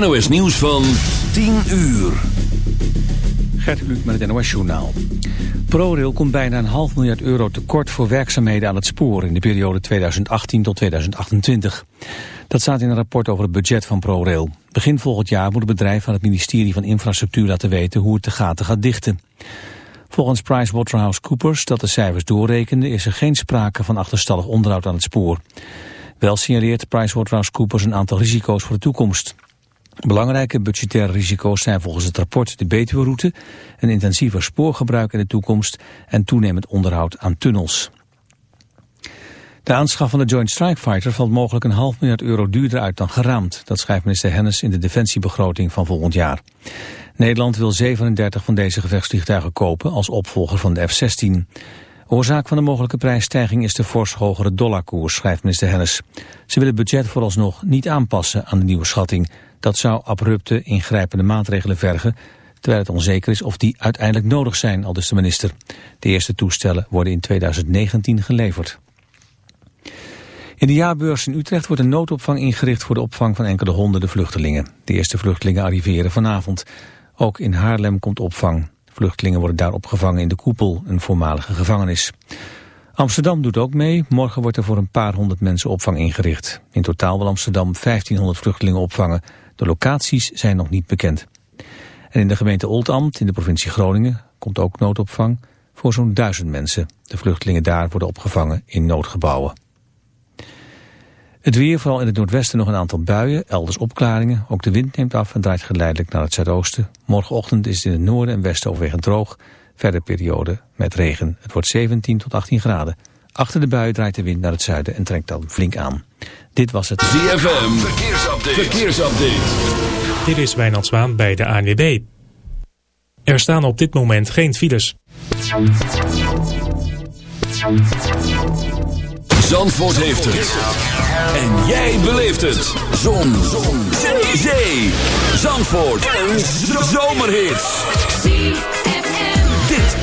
NOS nieuws van 10 uur. Gert Luc met het NOS Journaal. ProRail komt bijna een half miljard euro tekort voor werkzaamheden aan het spoor in de periode 2018 tot 2028. Dat staat in een rapport over het budget van ProRail. Begin volgend jaar moet het bedrijf aan het ministerie van Infrastructuur laten weten hoe het de gaten gaat dichten. Volgens PricewaterhouseCoopers, dat de cijfers doorrekende, is er geen sprake van achterstallig onderhoud aan het spoor. Wel signaleert PricewaterhouseCoopers een aantal risico's voor de toekomst. Belangrijke budgettaire risico's zijn volgens het rapport de Betuwe-route, een intensiever spoorgebruik in de toekomst en toenemend onderhoud aan tunnels. De aanschaf van de Joint Strike Fighter valt mogelijk een half miljard euro duurder uit dan geraamd. Dat schrijft minister Hennis in de defensiebegroting van volgend jaar. Nederland wil 37 van deze gevechtsvliegtuigen kopen als opvolger van de F-16. Oorzaak van de mogelijke prijsstijging is de fors hogere dollarkoers, schrijft minister Hennis. Ze willen het budget vooralsnog niet aanpassen aan de nieuwe schatting. Dat zou abrupte, ingrijpende maatregelen vergen, terwijl het onzeker is of die uiteindelijk nodig zijn, al dus de minister. De eerste toestellen worden in 2019 geleverd. In de jaarbeurs in Utrecht wordt een noodopvang ingericht voor de opvang van enkele honderden vluchtelingen. De eerste vluchtelingen arriveren vanavond. Ook in Haarlem komt opvang. Vluchtelingen worden daar opgevangen in de Koepel, een voormalige gevangenis. Amsterdam doet ook mee. Morgen wordt er voor een paar honderd mensen opvang ingericht. In totaal wil Amsterdam 1500 vluchtelingen opvangen. De locaties zijn nog niet bekend. En in de gemeente Oldambt in de provincie Groningen komt ook noodopvang voor zo'n duizend mensen. De vluchtelingen daar worden opgevangen in noodgebouwen. Het weer, vooral in het noordwesten nog een aantal buien, elders opklaringen. Ook de wind neemt af en draait geleidelijk naar het zuidoosten. Morgenochtend is het in het noorden en westen overwegend droog. Verder periode met regen. Het wordt 17 tot 18 graden. Achter de bui draait de wind naar het zuiden en trekt dan flink aan. Dit was het ZFM Verkeersupdate. Verkeersupdate. Dit is Wijnand Zwaan bij de ANWB. Er staan op dit moment geen files. Zandvoort heeft het. En jij beleeft het. Zon. Zon. Zee. Zee. Zandvoort. Een zomerhit.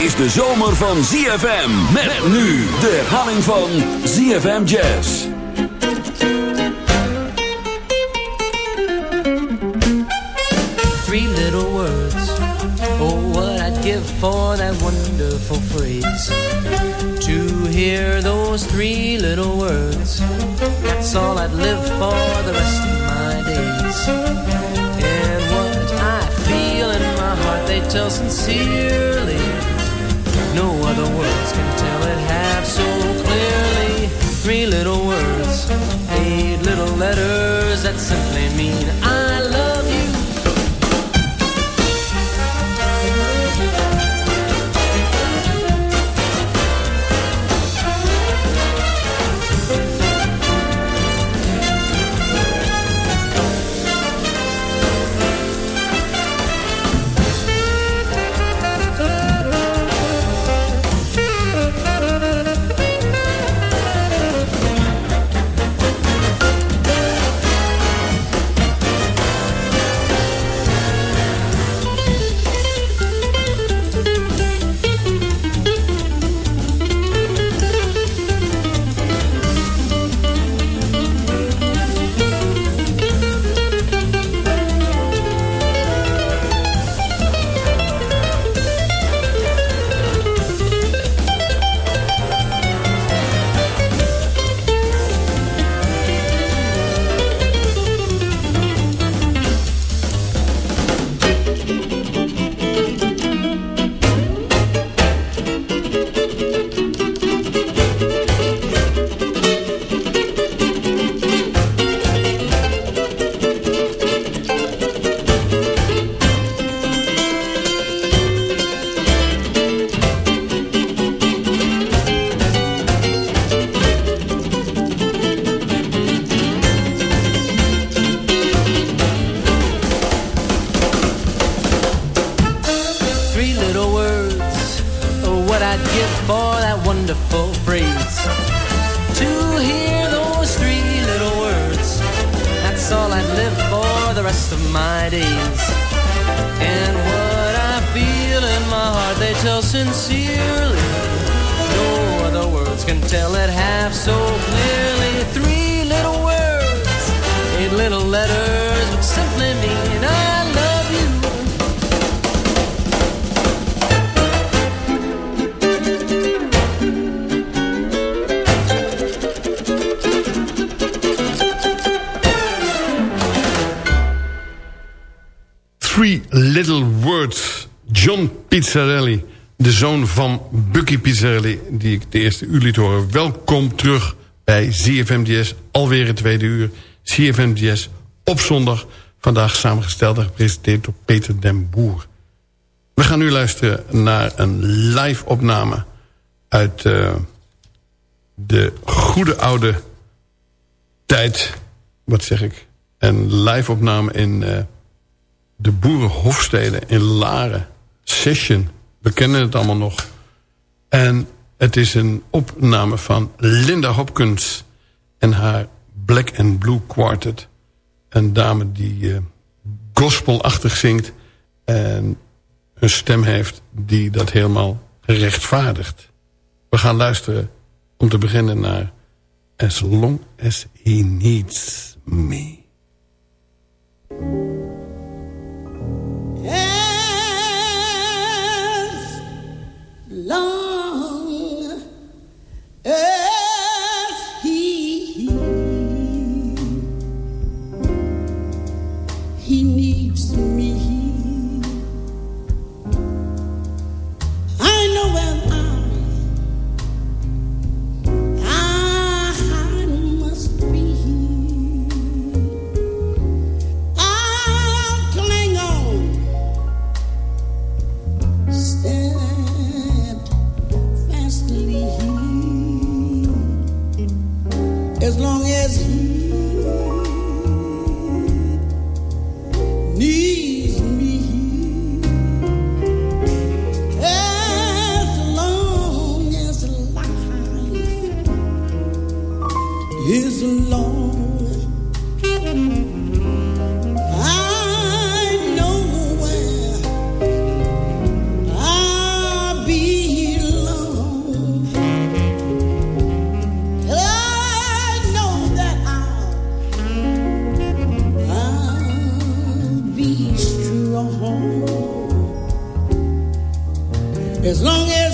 Is de zomer van ZFM. Met nu de herhaling van ZFM Jazz. Three little words. Oh, what I'd give for that wonderful phrase. To hear those three little words. That's all I'd live for the rest of my days. And what I feel in my heart, they tell sincerely. No other words can tell it half so clearly. Three little words, eight little letters that simply mean I Die ik de eerste uur liet horen. Welkom terug bij CFMDS, alweer het tweede uur. CFMDS op zondag. Vandaag samengesteld en gepresenteerd door Peter den Boer. We gaan nu luisteren naar een live opname... uit uh, de goede oude tijd... wat zeg ik... een live opname in... Uh, de Boerenhofsteden in Laren. Session. We kennen het allemaal nog. En het is een opname van Linda Hopkins en haar Black and Blue Quartet. Een dame die uh, gospelachtig zingt en een stem heeft die dat helemaal rechtvaardigt. We gaan luisteren om te beginnen naar As Long As He Needs Me. Hey! keys to your home. As long as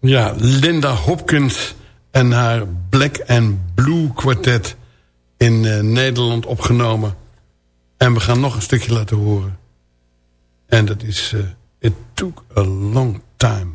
Ja, Linda Hopkins en haar Black and Blue Quartet. in uh, Nederland opgenomen. En we gaan nog een stukje laten horen. En dat is uh, It Took a Long Time.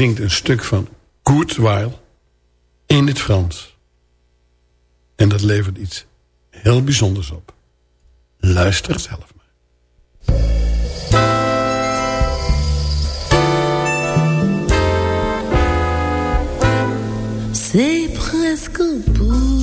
zingt een stuk van Goodwill in het Frans. En dat levert iets heel bijzonders op. Luister zelf maar. C'est presque beau.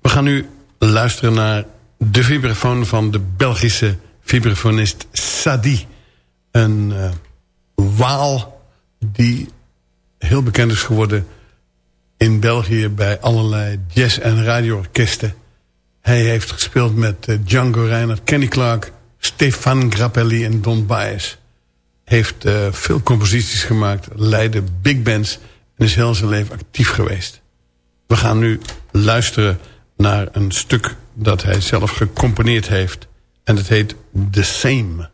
We gaan nu luisteren naar de vibrafoon van de Belgische vibrafonist Sadi. Een uh, waal die heel bekend is geworden in België bij allerlei jazz- en radioorkesten. Hij heeft gespeeld met uh, Django Reinhardt, Kenny Clark, Stefan Grappelli en Don Baez. Heeft uh, veel composities gemaakt, leidde big bands en is heel zijn leven actief geweest. We gaan nu luisteren naar een stuk dat hij zelf gecomponeerd heeft. En het heet The Same.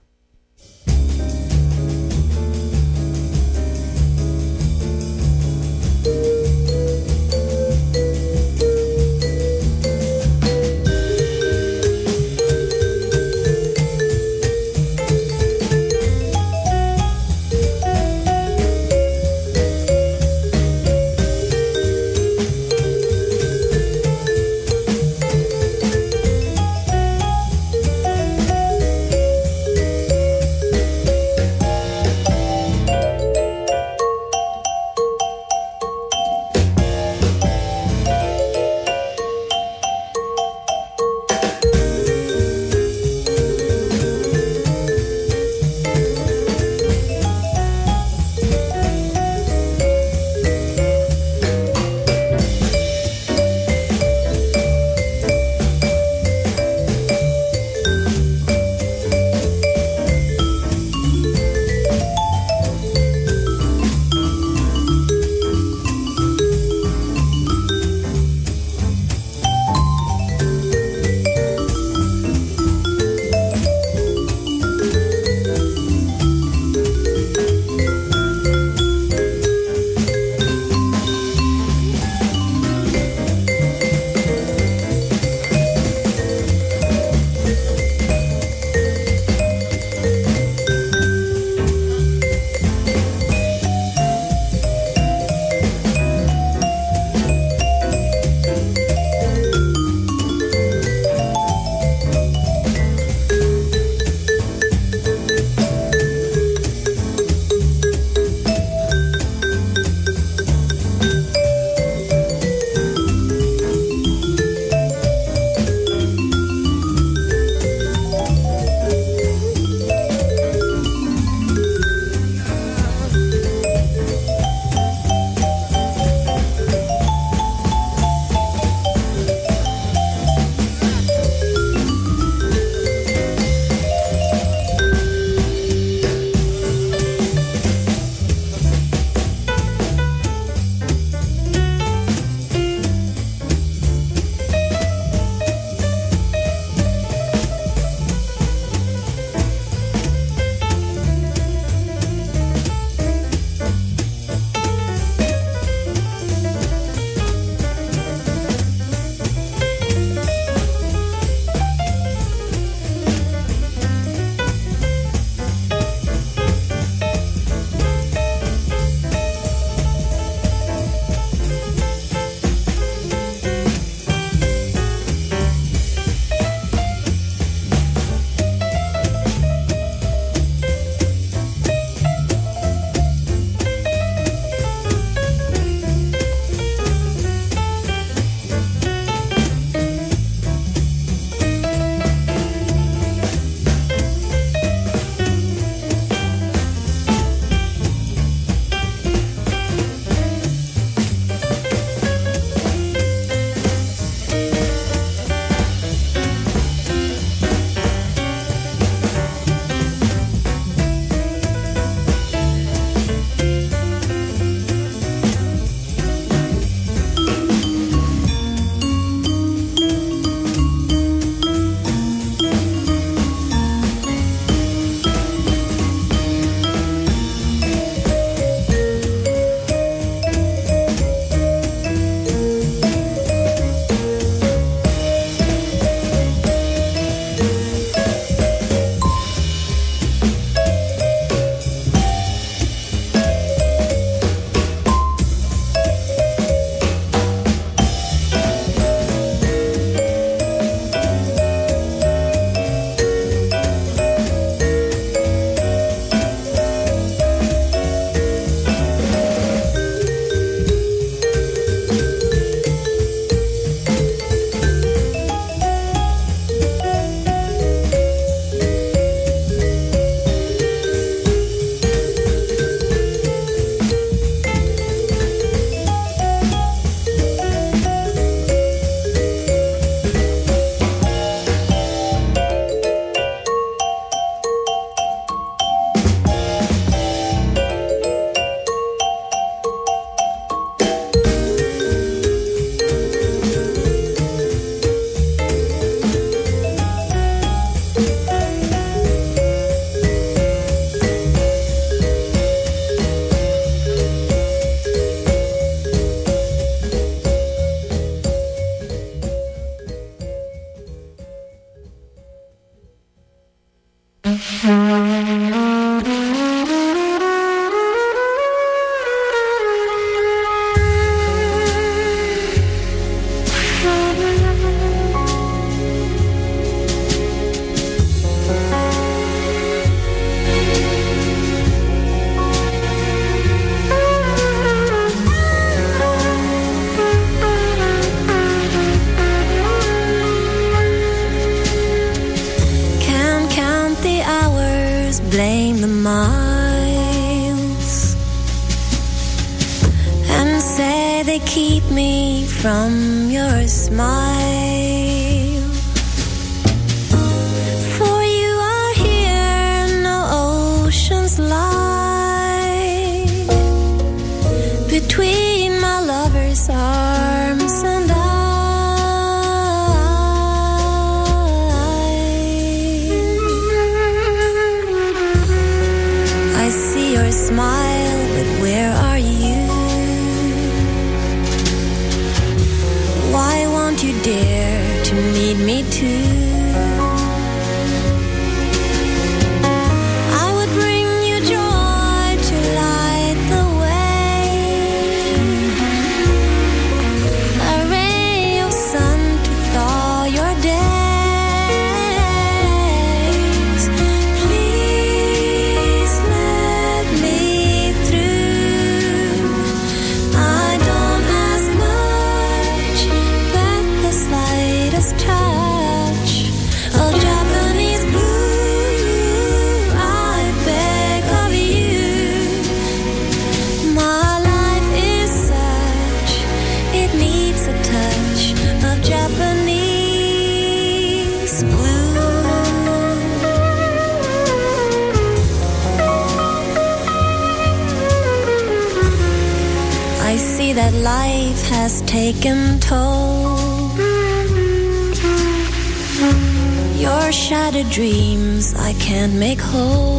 Dreams I can't make whole.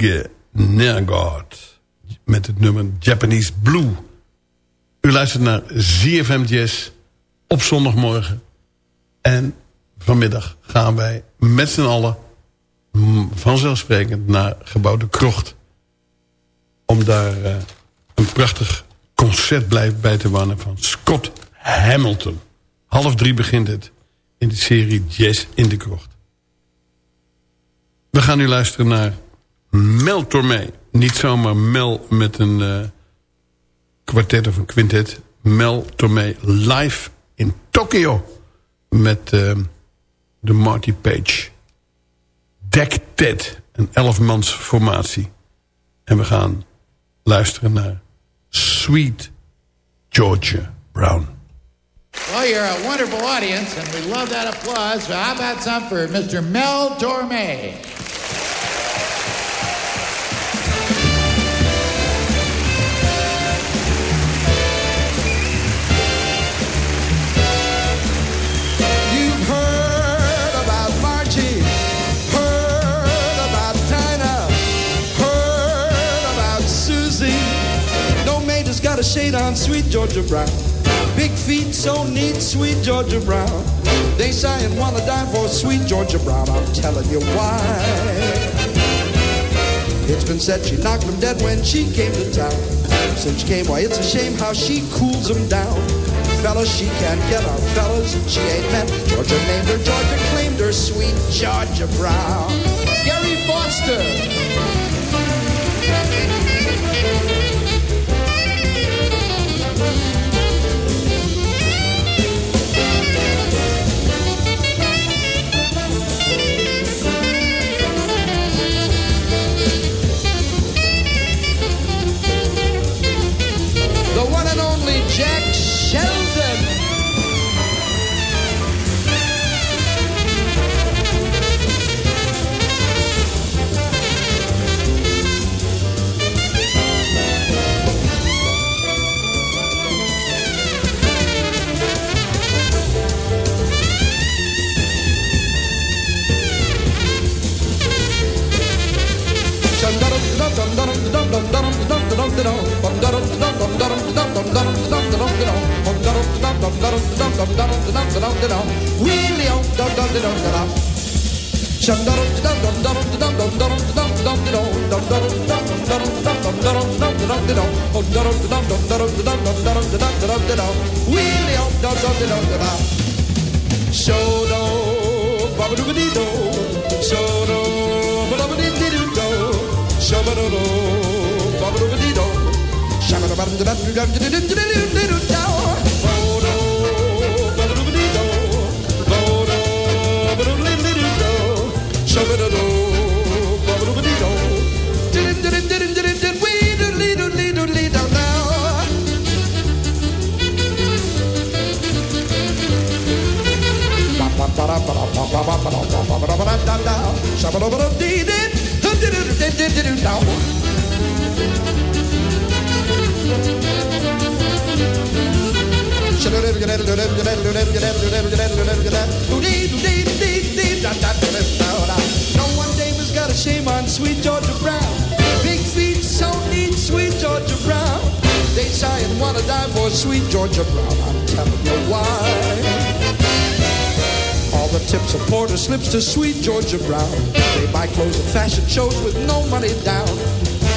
Silge Nergård met het nummer Japanese Blue. U luistert naar ZFM Jazz op zondagmorgen. En vanmiddag gaan wij met z'n allen mm, vanzelfsprekend naar Gebouw de Krocht. Om daar eh, een prachtig concert blijf bij te wonen van Scott Hamilton. Half drie begint het in de serie Jazz in de Krocht. We gaan nu luisteren naar Mel Tormé. Niet zomaar Mel met een eh, kwartet of een quintet. Mel Tormé live in Tokio. Met eh, de Marty Page. Deck Ted. Een elfmans formatie. En we gaan luisteren naar Sweet Georgia Brown. Well, you're a wonderful audience, and we love that applause. So how about some for Mr. Mel Torme? Shade on sweet Georgia Brown. Big feet so neat, sweet Georgia Brown. They sigh and wanna die for sweet Georgia Brown. I'm telling you why. It's been said she knocked them dead when she came to town. Since she came, why it's a shame how she cools them down. Fellas, she can't get our fellas. She ain't met Georgia named her, Georgia claimed her, sweet Georgia Brown. Gary Foster. Show Now. No one got a shame on sweet Georgia Brown. Big feet sweet Georgia Brown. They and wanna die for sweet Georgia Brown. I'm telling you why. All the tips of Porter slips to sweet Georgia Brown. They buy clothes at fashion shows with no money down.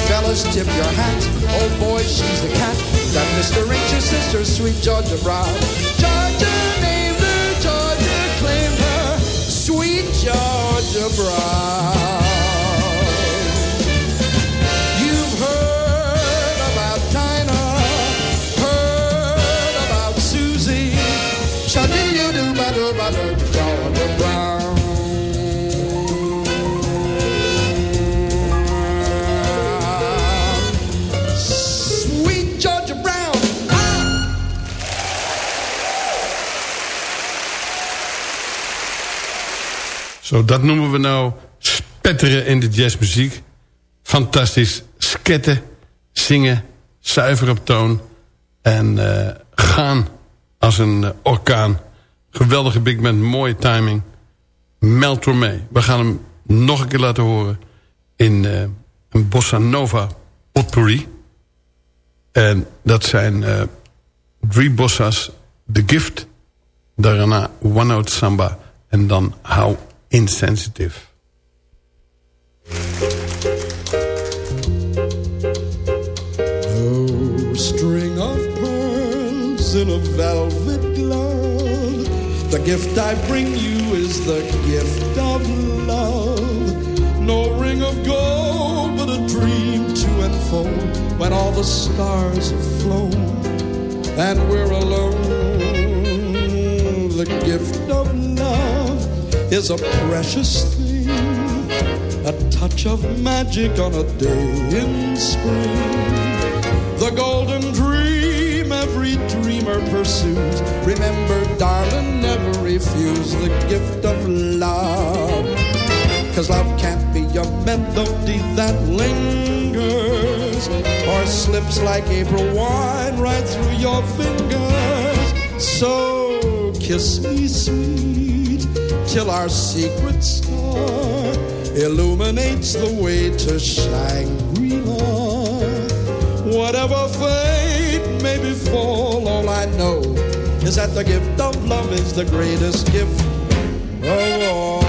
Fellas, tip your hat. Oh boy, she's the cat. Mr. Ain't your sister, sweet Georgia Brown. Georgia named her, Georgia claimed her, sweet Georgia Brown. Dat noemen we nou spetteren in de jazzmuziek. Fantastisch. Sketten, zingen, zuiver op toon. En eh, gaan als een eh, orkaan. Geweldige big band, mooie timing. Mel Tormé. We gaan hem nog een keer laten horen in eh, een bossa nova potpourri. En dat zijn drie bossas. The Gift, daarna One Note Samba en dan How Insensitive. No string of pearls in a velvet glove. The gift I bring you is the gift of love. No ring of gold, but a dream to unfold when all the stars have flown and we're alone. The gift of love is a precious thing a touch of magic on a day in spring. The golden dream every dreamer pursues. Remember, darling, never refuse the gift of love. Cause love can't be a melody that lingers or slips like April wine right through your fingers. So kiss me sweet till our secret star illuminates the way to Shangri-La. Whatever fate may befall. All I know is that the gift of love is the greatest gift of all.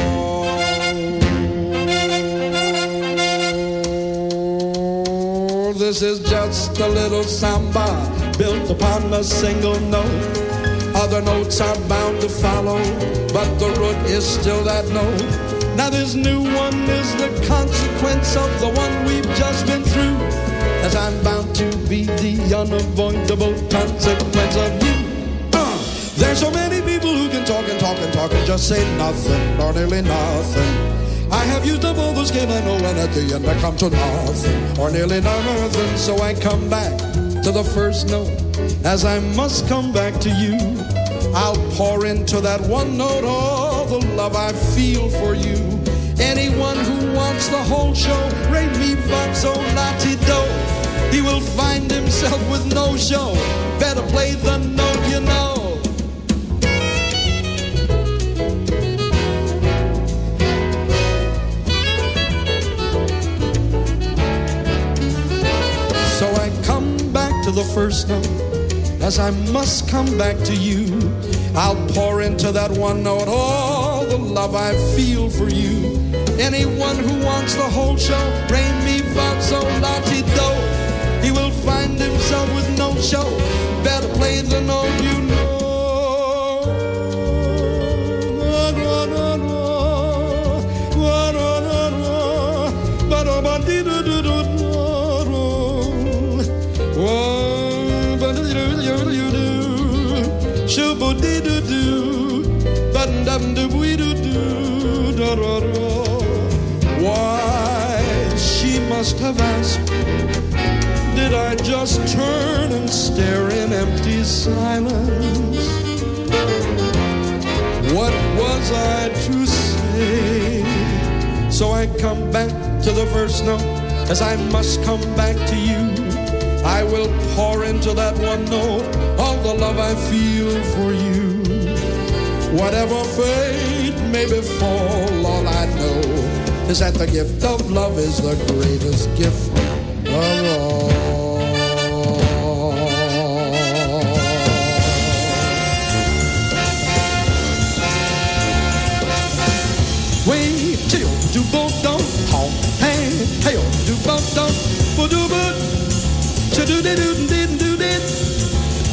This is just a little samba built upon a single note. Other notes are bound to follow, but the root is still that note. Now this new one is the consequence of the one we've just been through. As I'm bound to be the unavoidable consequence of you. Uh, there's so many people who can talk and talk and talk and just say nothing or nearly nothing. I have used up all the skill I know, and at the end I come to nothing or nearly nothing. So I come back to the first note, as I must come back to you. I'll pour into that one note all the love I feel for you. Anyone who wants the whole show, rate me so lati do. He will find himself with no show. Better play the note the first note, as I must come back to you. I'll pour into that one note all the love I feel for you. Anyone who wants the whole show, rain me so ti do. He will find himself with no show. Better play the note you know. Why, she must have asked, did I just turn and stare in empty silence? What was I to say? So I come back to the first note, as I must come back to you. I will pour into that one note the love I feel for you. Whatever fate may befall, all I know is that the gift of love is the greatest gift of all. Way till do bo dum home hey hey do bo dum bo do bo cha do de do de do de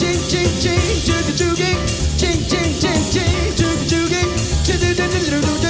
ching ching ching, chugga chugga, ching ching ching ching, chugga chugga, chugga chugga.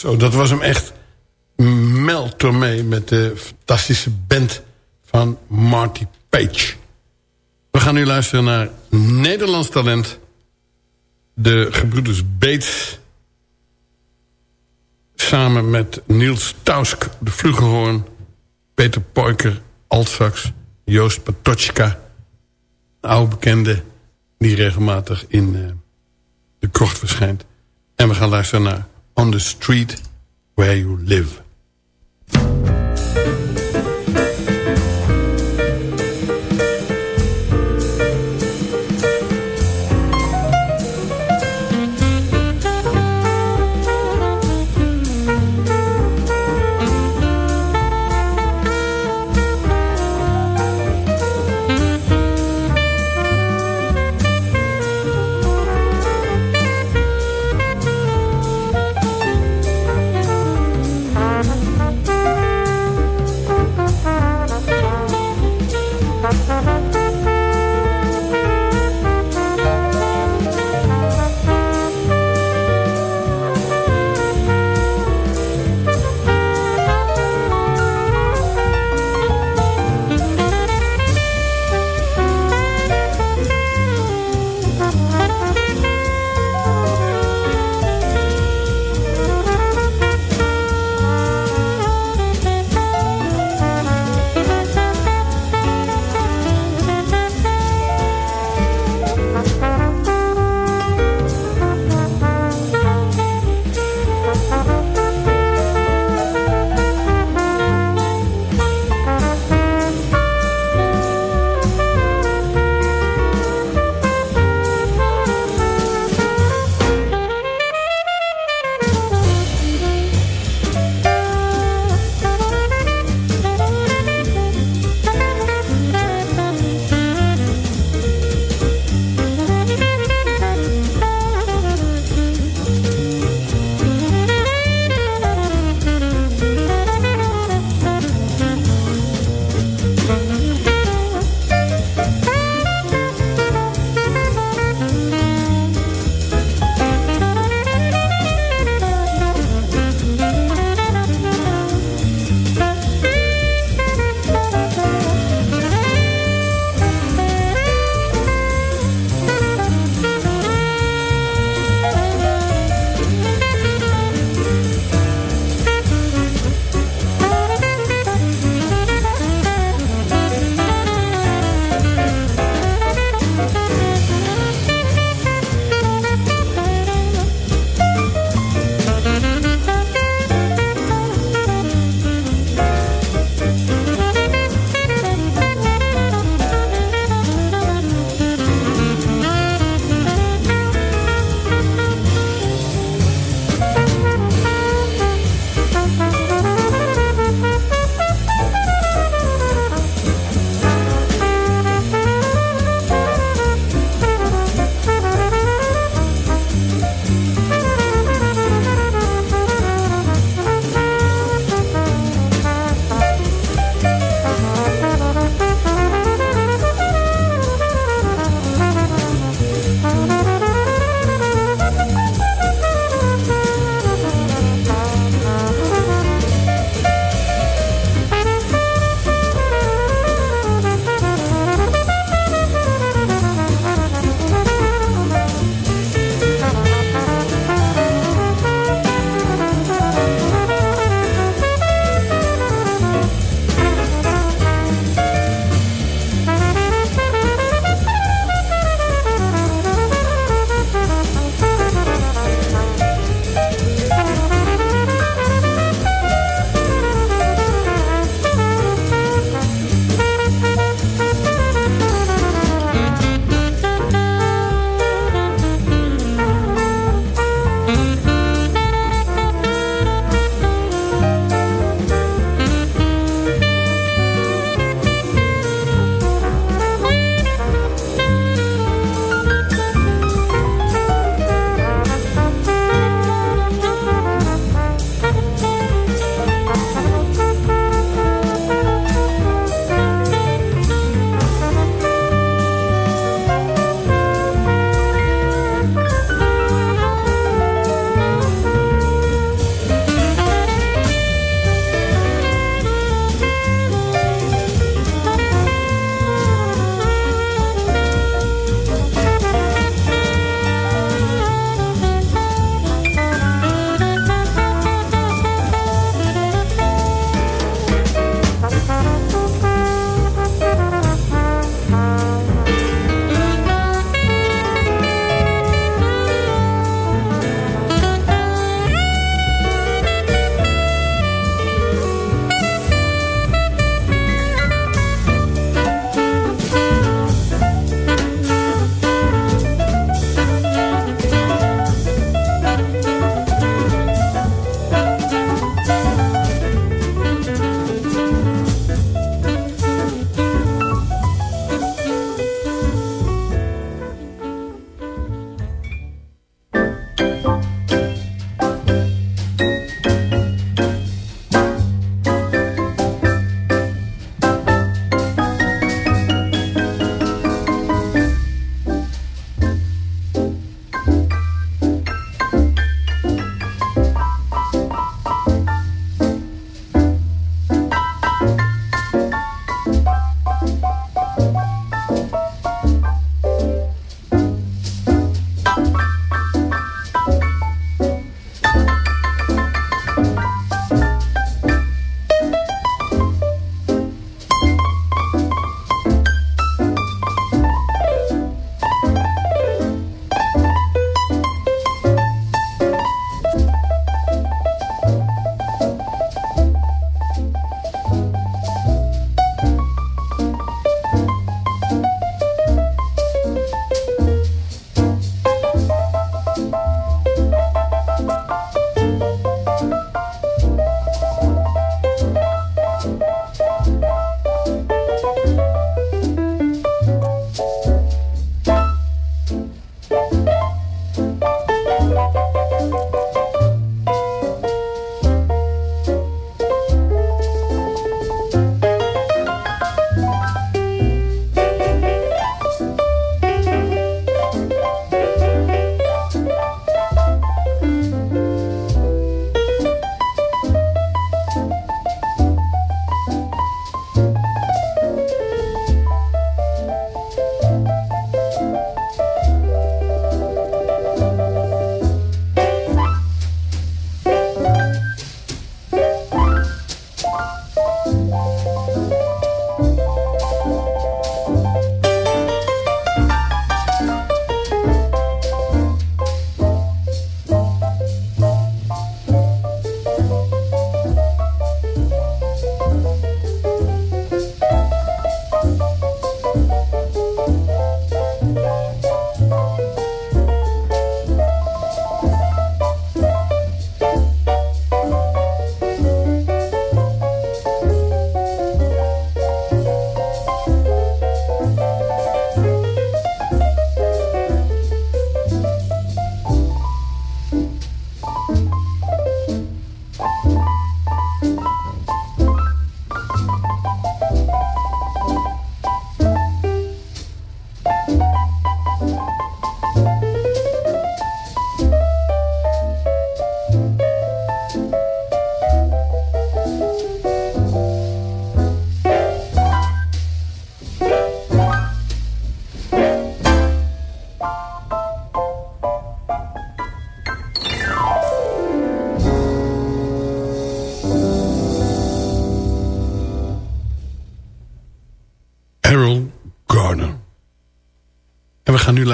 Zo, dat was hem echt. Tormé met de fantastische band van Marty Page. We gaan nu luisteren naar Nederlands talent. De gebroeders Beets. Samen met Niels Tausk, de flugelhoorn. Peter Poiker, altsax. Joost Patochka, een oude bekende... die regelmatig in eh, de krocht verschijnt. En we gaan luisteren naar On the Street Where You Live.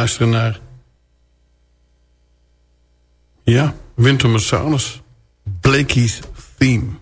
Luisteren naar... Ja, Winter Marsalis. Blakey's Theme.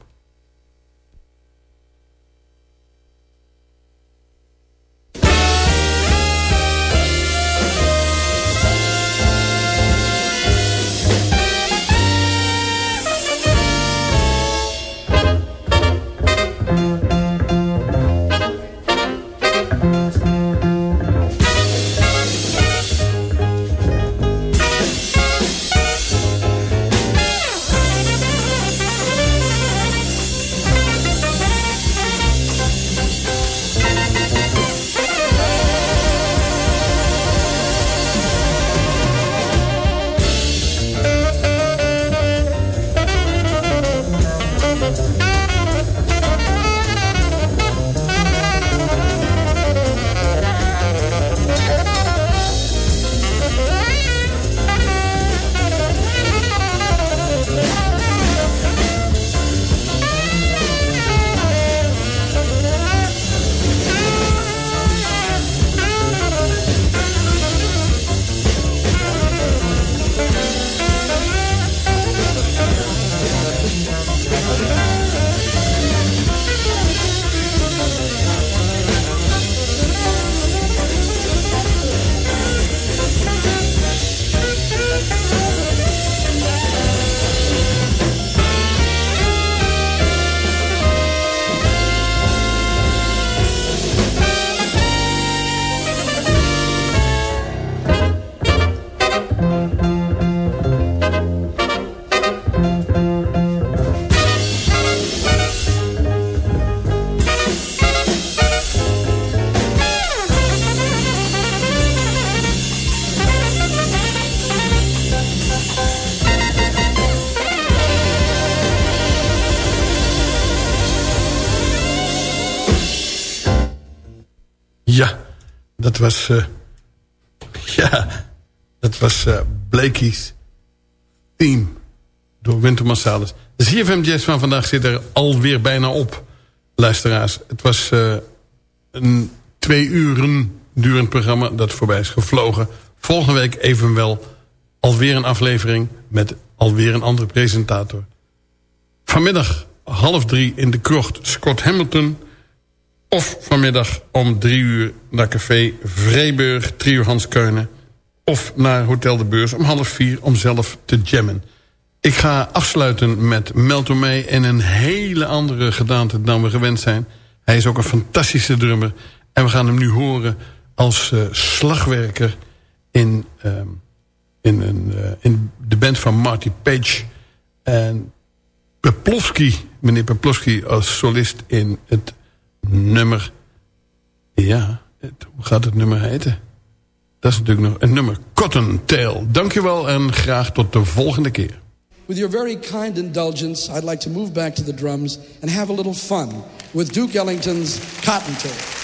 Dat was... eh, ja, dat was eh Blakey's Theme door Winter Marsalis. De Jazz van vandaag zit er alweer bijna op, luisteraars. Het was eh, een twee uren durend programma dat voorbij is gevlogen. Volgende week evenwel alweer een aflevering met alweer een andere presentator. Vanmiddag half drie in de krocht Scott Hamilton... Of vanmiddag om drie uur naar café Vreeburg, trio Hans Keunen. Of naar Hotel de Beurs om half vier om zelf te jammen. Ik ga afsluiten met Mel Tormé in een hele andere gedaante dan we gewend zijn. Hij is ook een fantastische drummer. En we gaan hem nu horen als eh, slagwerker in, ehm, in, een, eh, in de band van Marty Page. En Peplowski, meneer Peplowski als solist in het nummer... Ja, het, hoe gaat het nummer heten? Dat is natuurlijk nog een nummer. Cottontail. Dankjewel en graag tot de volgende keer. With your very kind indulgence, I'd like to move back to the drums and have a little fun with Duke Ellington's Cottontail.